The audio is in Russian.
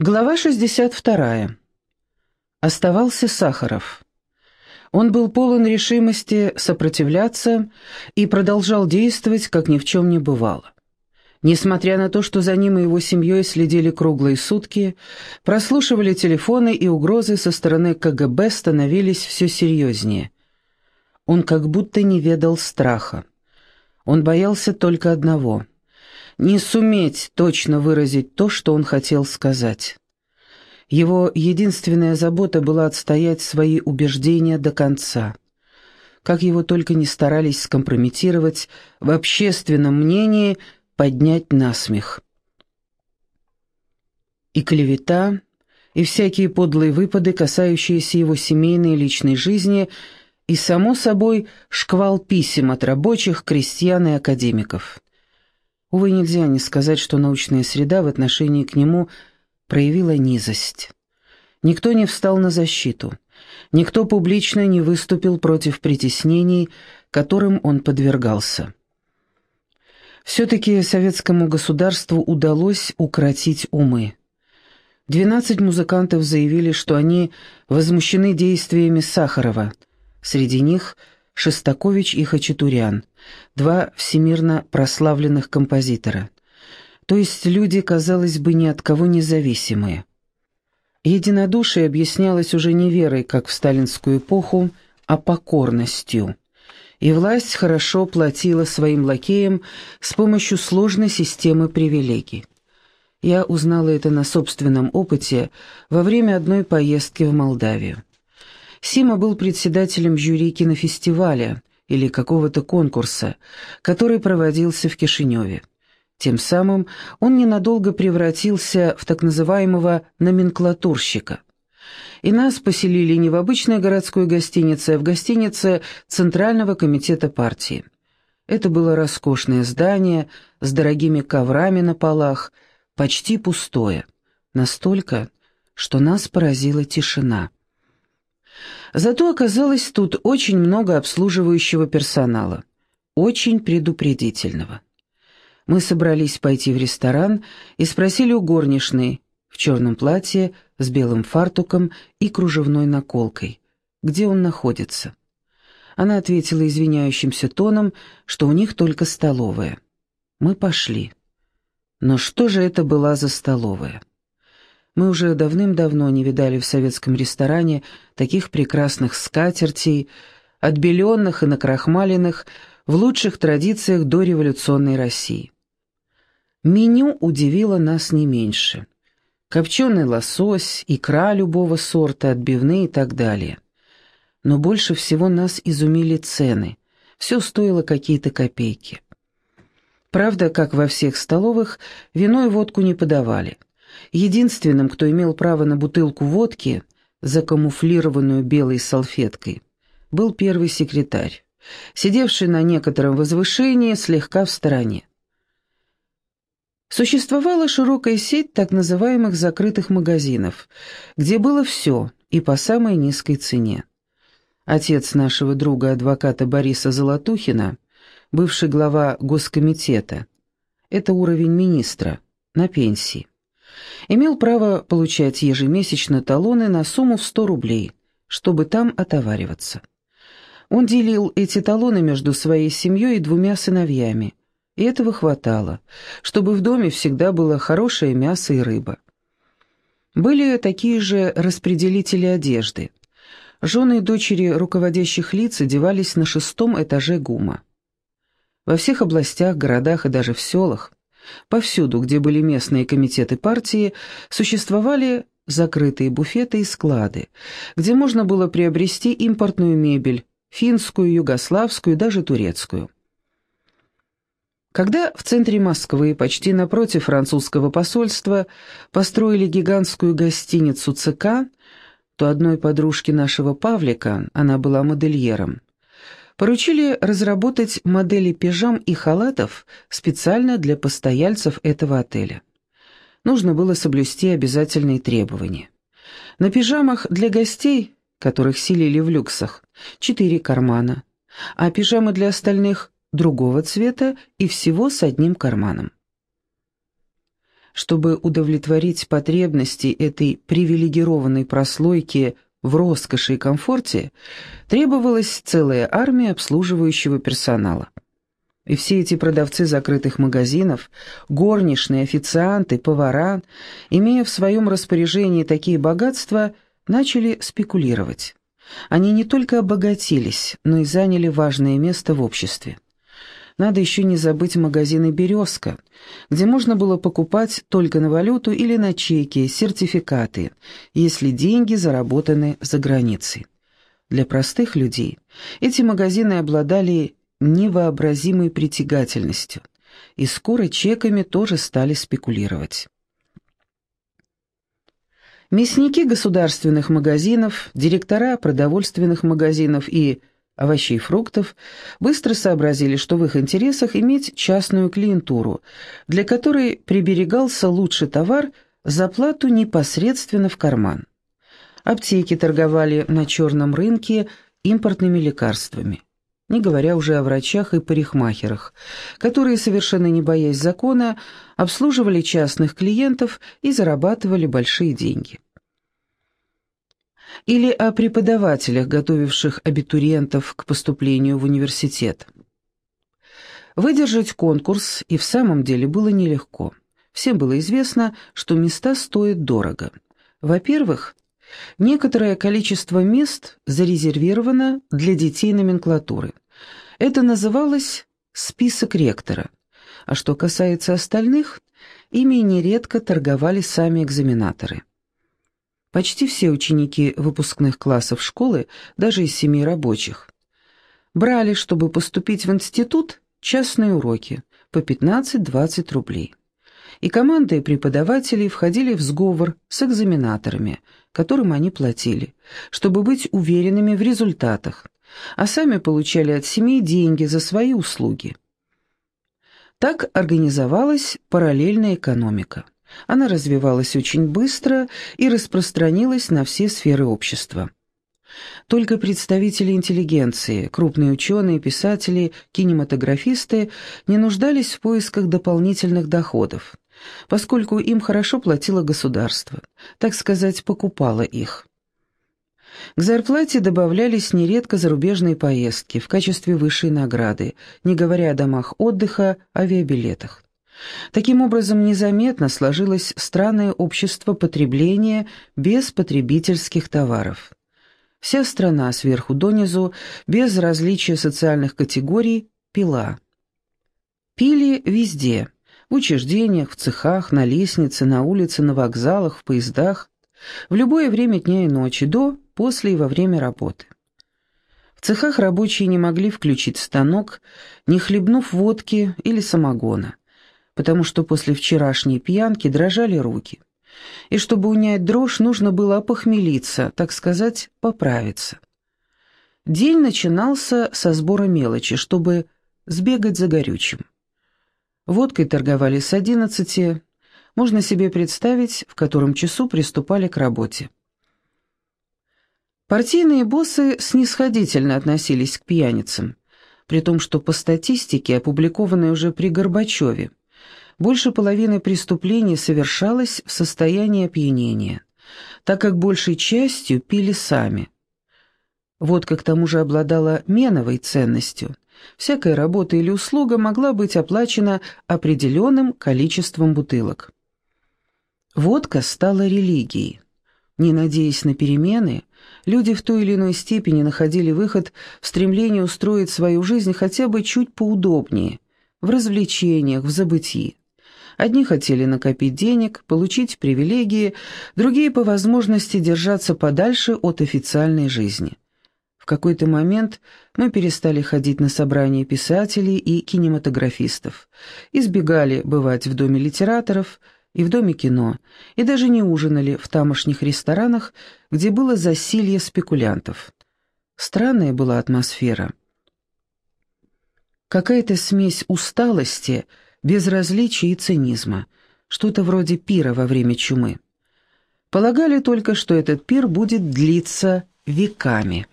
Глава 62. Оставался Сахаров. Он был полон решимости сопротивляться и продолжал действовать, как ни в чем не бывало. Несмотря на то, что за ним и его семьей следили круглые сутки, прослушивали телефоны и угрозы со стороны КГБ становились все серьезнее. Он как будто не ведал страха. Он боялся только одного — не суметь точно выразить то, что он хотел сказать. Его единственная забота была отстоять свои убеждения до конца. Как его только не старались скомпрометировать, в общественном мнении поднять насмех. И клевета, и всякие подлые выпады, касающиеся его семейной и личной жизни, и, само собой, шквал писем от рабочих, крестьян и академиков. Увы, нельзя не сказать, что научная среда в отношении к нему проявила низость. Никто не встал на защиту, никто публично не выступил против притеснений, которым он подвергался. Все-таки советскому государству удалось укротить умы. Двенадцать музыкантов заявили, что они возмущены действиями Сахарова. Среди них – Шестакович и Хачатурян, два всемирно прославленных композитора. То есть люди, казалось бы, ни от кого независимые. Единодушие объяснялось уже не верой, как в сталинскую эпоху, а покорностью. И власть хорошо платила своим лакеям с помощью сложной системы привилегий. Я узнала это на собственном опыте во время одной поездки в Молдавию. Сима был председателем жюри кинофестиваля или какого-то конкурса, который проводился в Кишиневе. Тем самым он ненадолго превратился в так называемого номенклатурщика. И нас поселили не в обычной городской гостинице, а в гостинице Центрального комитета партии. Это было роскошное здание с дорогими коврами на полах, почти пустое. Настолько, что нас поразила тишина. Зато оказалось тут очень много обслуживающего персонала, очень предупредительного. Мы собрались пойти в ресторан и спросили у горничной в черном платье с белым фартуком и кружевной наколкой, где он находится. Она ответила извиняющимся тоном, что у них только столовая. Мы пошли. Но что же это была за столовая? Мы уже давным-давно не видали в советском ресторане таких прекрасных скатертей, отбеленных и накрахмаленных в лучших традициях дореволюционной России. Меню удивило нас не меньше. Копченый лосось, икра любого сорта, отбивные и так далее. Но больше всего нас изумили цены. Все стоило какие-то копейки. Правда, как во всех столовых, вино и водку не подавали – Единственным, кто имел право на бутылку водки, закамуфлированную белой салфеткой, был первый секретарь, сидевший на некотором возвышении слегка в стороне. Существовала широкая сеть так называемых закрытых магазинов, где было все и по самой низкой цене. Отец нашего друга-адвоката Бориса Золотухина, бывший глава Госкомитета, это уровень министра, на пенсии имел право получать ежемесячно талоны на сумму в 100 рублей, чтобы там отовариваться. Он делил эти талоны между своей семьей и двумя сыновьями, и этого хватало, чтобы в доме всегда было хорошее мясо и рыба. Были такие же распределители одежды. Жены и дочери руководящих лиц одевались на шестом этаже ГУМа. Во всех областях, городах и даже в селах Повсюду, где были местные комитеты партии, существовали закрытые буфеты и склады, где можно было приобрести импортную мебель, финскую, югославскую, даже турецкую. Когда в центре Москвы, почти напротив французского посольства, построили гигантскую гостиницу ЦК, то одной подружке нашего Павлика, она была модельером, поручили разработать модели пижам и халатов специально для постояльцев этого отеля. Нужно было соблюсти обязательные требования. На пижамах для гостей, которых селили в люксах, четыре кармана, а пижамы для остальных другого цвета и всего с одним карманом. Чтобы удовлетворить потребности этой привилегированной прослойки в роскоши и комфорте, требовалась целая армия обслуживающего персонала. И все эти продавцы закрытых магазинов, горничные, официанты, повара, имея в своем распоряжении такие богатства, начали спекулировать. Они не только обогатились, но и заняли важное место в обществе. Надо еще не забыть магазины «Березка», где можно было покупать только на валюту или на чеки, сертификаты, если деньги заработаны за границей. Для простых людей эти магазины обладали невообразимой притягательностью, и скоро чеками тоже стали спекулировать. Мясники государственных магазинов, директора продовольственных магазинов и овощей и фруктов быстро сообразили, что в их интересах иметь частную клиентуру, для которой приберегался лучший товар за плату непосредственно в карман. Аптеки торговали на черном рынке импортными лекарствами, не говоря уже о врачах и парикмахерах, которые, совершенно не боясь закона, обслуживали частных клиентов и зарабатывали большие деньги или о преподавателях, готовивших абитуриентов к поступлению в университет. Выдержать конкурс и в самом деле было нелегко. Всем было известно, что места стоят дорого. Во-первых, некоторое количество мест зарезервировано для детей номенклатуры. Это называлось «список ректора». А что касается остальных, ими нередко торговали сами экзаменаторы. Почти все ученики выпускных классов школы, даже из семей рабочих, брали, чтобы поступить в институт, частные уроки по 15-20 рублей. И команды преподавателей входили в сговор с экзаменаторами, которым они платили, чтобы быть уверенными в результатах, а сами получали от семей деньги за свои услуги. Так организовалась параллельная экономика. Она развивалась очень быстро и распространилась на все сферы общества. Только представители интеллигенции, крупные ученые, писатели, кинематографисты не нуждались в поисках дополнительных доходов, поскольку им хорошо платило государство, так сказать, покупало их. К зарплате добавлялись нередко зарубежные поездки в качестве высшей награды, не говоря о домах отдыха, авиабилетах. Таким образом, незаметно сложилось странное общество потребления без потребительских товаров. Вся страна сверху донизу, без различия социальных категорий, пила. Пили везде – в учреждениях, в цехах, на лестнице, на улице, на вокзалах, в поездах, в любое время дня и ночи, до, после и во время работы. В цехах рабочие не могли включить станок, не хлебнув водки или самогона потому что после вчерашней пьянки дрожали руки. И чтобы унять дрожь, нужно было опохмелиться, так сказать, поправиться. День начинался со сбора мелочи, чтобы сбегать за горючим. Водкой торговали с одиннадцати, можно себе представить, в котором часу приступали к работе. Партийные боссы снисходительно относились к пьяницам, при том, что по статистике, опубликованной уже при Горбачеве, больше половины преступлений совершалось в состоянии опьянения, так как большей частью пили сами. Водка к тому же обладала меновой ценностью. Всякая работа или услуга могла быть оплачена определенным количеством бутылок. Водка стала религией. Не надеясь на перемены, люди в той или иной степени находили выход в стремлении устроить свою жизнь хотя бы чуть поудобнее, в развлечениях, в забытии. Одни хотели накопить денег, получить привилегии, другие по возможности держаться подальше от официальной жизни. В какой-то момент мы перестали ходить на собрания писателей и кинематографистов, избегали бывать в доме литераторов и в доме кино, и даже не ужинали в тамошних ресторанах, где было засилье спекулянтов. Странная была атмосфера. Какая-то смесь усталости – безразличия и цинизма, что-то вроде пира во время чумы. Полагали только, что этот пир будет длиться веками.